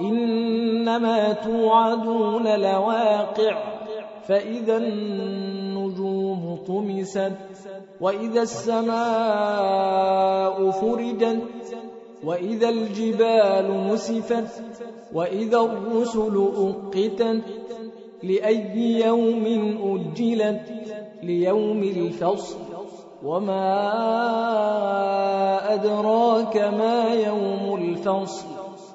إنما توعدون لواقع فإذا النجوم طمست وإذا السماء فرجت وإذا الجبال نسفت وإذا الرسل أقتت لأي يوم أجلت ليوم الفصل. وما أدراك ما يوم الفصل.